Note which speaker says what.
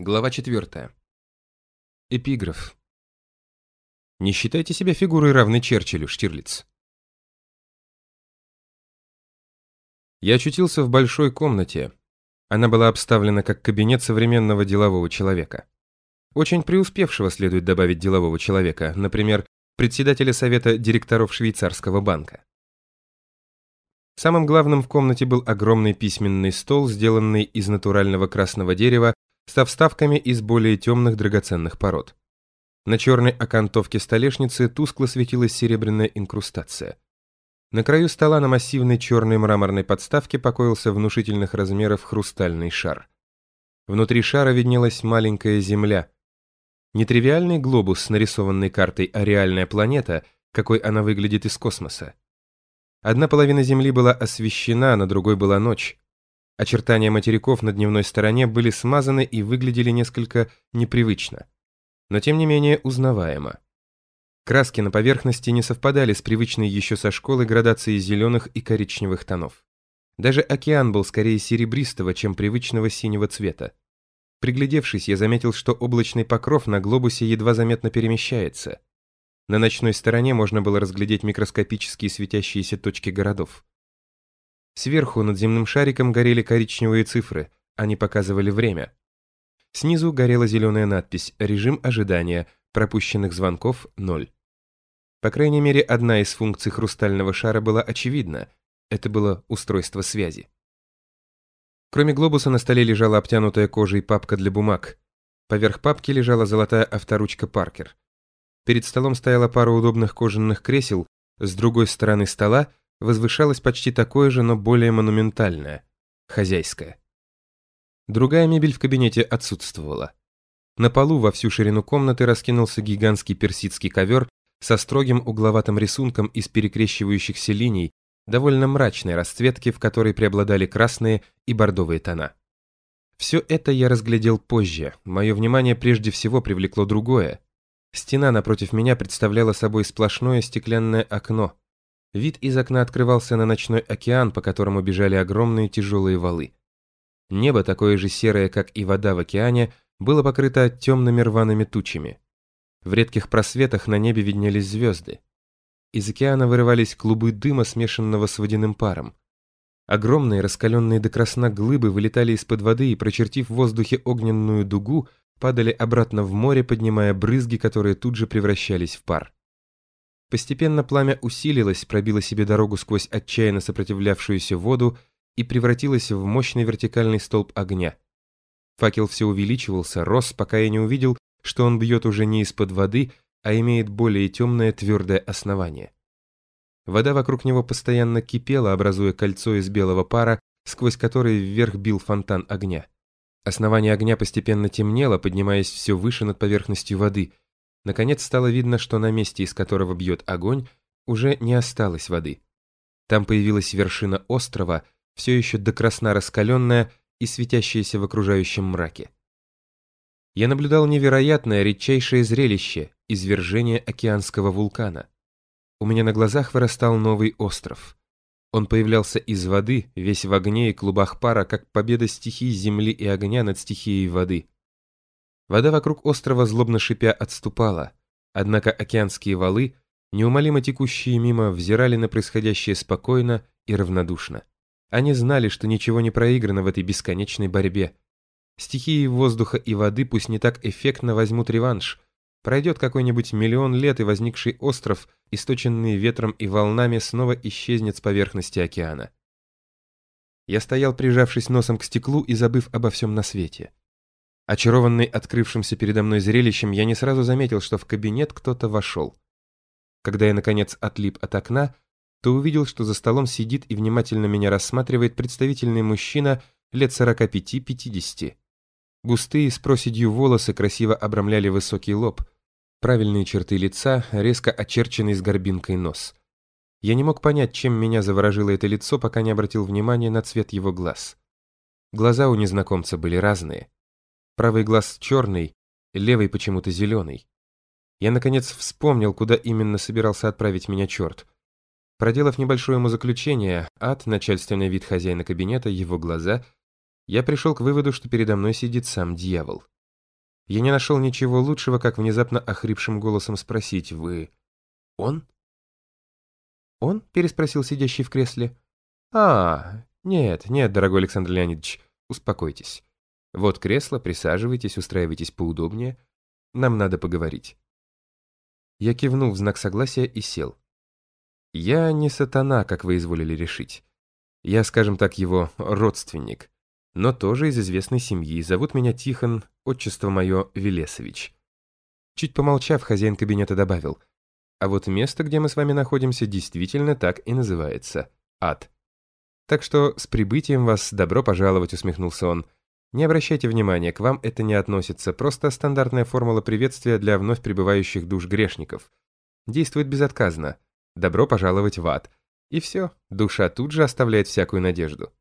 Speaker 1: Глава 4. Эпиграф. Не считайте себя фигурой, равной Черчиллю, Штирлиц. Я очутился в большой комнате. Она была обставлена как кабинет современного делового человека. Очень преуспевшего, следует добавить, делового человека, например, председателя совета директоров швейцарского банка. Самым главным в комнате был огромный письменный стол, сделанный из натурального красного дерева со вставками из более темных драгоценных пород. На черной окантовке столешницы тускло светилась серебряная инкрустация. На краю стола на массивной черной мраморной подставке покоился внушительных размеров хрустальный шар. Внутри шара виднелась маленькая Земля. Нетривиальный глобус с нарисованной картой, а реальная планета, какой она выглядит из космоса. Одна половина Земли была освещена, на другой была ночь. Очертания материков на дневной стороне были смазаны и выглядели несколько непривычно, но тем не менее узнаваемо. Краски на поверхности не совпадали с привычной еще со школы градацией зеленых и коричневых тонов. Даже океан был скорее серебристого, чем привычного синего цвета. Приглядевшись, я заметил, что облачный покров на глобусе едва заметно перемещается. На ночной стороне можно было разглядеть микроскопические светящиеся точки городов. Сверху над земным шариком горели коричневые цифры, они показывали время. Снизу горела зеленая надпись «Режим ожидания», пропущенных звонков – ноль. По крайней мере, одна из функций хрустального шара была очевидна – это было устройство связи. Кроме глобуса на столе лежала обтянутая кожей папка для бумаг. Поверх папки лежала золотая авторучка Паркер. Перед столом стояла пара удобных кожаных кресел, с другой стороны стола возвышалось почти такое же, но более монументальное – хозяйское. Другая мебель в кабинете отсутствовала. На полу во всю ширину комнаты раскинулся гигантский персидский ковер со строгим угловатым рисунком из перекрещивающихся линий, довольно мрачной расцветки, в которой преобладали красные и бордовые тона. Все это я разглядел позже, мое внимание прежде всего привлекло другое. Стена напротив меня представляла собой сплошное стеклянное окно, Вид из окна открывался на ночной океан, по которому бежали огромные тяжелые валы. Небо, такое же серое, как и вода в океане, было покрыто темными рваными тучами. В редких просветах на небе виднелись звезды. Из океана вырывались клубы дыма, смешанного с водяным паром. Огромные, раскаленные до красна глыбы вылетали из-под воды и, прочертив в воздухе огненную дугу, падали обратно в море, поднимая брызги, которые тут же превращались в пар. Постепенно пламя усилилось, пробило себе дорогу сквозь отчаянно сопротивлявшуюся воду и превратилось в мощный вертикальный столб огня. Факел все увеличивался, рос, пока я не увидел, что он бьет уже не из-под воды, а имеет более темное твердое основание. Вода вокруг него постоянно кипела, образуя кольцо из белого пара, сквозь которое вверх бил фонтан огня. Основание огня постепенно темнело, поднимаясь все выше над поверхностью воды – Наконец стало видно, что на месте, из которого бьет огонь, уже не осталось воды. Там появилась вершина острова, все еще до красна раскаленная и светящаяся в окружающем мраке. Я наблюдал невероятное, редчайшее зрелище – извержение океанского вулкана. У меня на глазах вырастал новый остров. Он появлялся из воды, весь в огне и клубах пара, как победа стихий земли и огня над стихией воды. Вода вокруг острова злобно шипя отступала, однако океанские валы, неумолимо текущие мимо, взирали на происходящее спокойно и равнодушно. Они знали, что ничего не проиграно в этой бесконечной борьбе. Стихии воздуха и воды пусть не так эффектно возьмут реванш. Пройдет какой-нибудь миллион лет, и возникший остров, источенный ветром и волнами, снова исчезнет с поверхности океана. Я стоял, прижавшись носом к стеклу и забыв обо всем на свете. Очарованный открывшимся передо мной зрелищем, я не сразу заметил, что в кабинет кто-то вошел. Когда я, наконец, отлип от окна, то увидел, что за столом сидит и внимательно меня рассматривает представительный мужчина лет 45-50. Густые с проседью волосы красиво обрамляли высокий лоб, правильные черты лица, резко очерченный с горбинкой нос. Я не мог понять, чем меня заворожило это лицо, пока не обратил внимания на цвет его глаз. Глаза у незнакомца были разные. Правый глаз черный, левый почему-то зеленый. Я, наконец, вспомнил, куда именно собирался отправить меня черт. Проделав небольшое умозаключение, ад, начальственный вид хозяина кабинета, его глаза, я пришел к выводу, что передо мной сидит сам дьявол. Я не нашел ничего лучшего, как внезапно охрипшим голосом спросить «Вы... он?» «Он?» — переспросил сидящий в кресле. «А, нет, нет, дорогой Александр Леонидович, успокойтесь. Вот кресло, присаживайтесь, устраивайтесь поудобнее. Нам надо поговорить». Я кивнул в знак согласия и сел. Я не сатана, как вы изволили решить. Я, скажем так, его родственник но тоже из известной семьи. Зовут меня Тихон, отчество мое Велесович. Чуть помолчав, хозяин кабинета добавил, а вот место, где мы с вами находимся, действительно так и называется – ад. Так что с прибытием вас добро пожаловать, усмехнулся он. Не обращайте внимания, к вам это не относится, просто стандартная формула приветствия для вновь прибывающих душ грешников. Действует безотказно. Добро пожаловать в ад. И все, душа тут же оставляет всякую надежду.